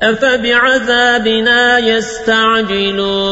أفبعذابنا يستعجلون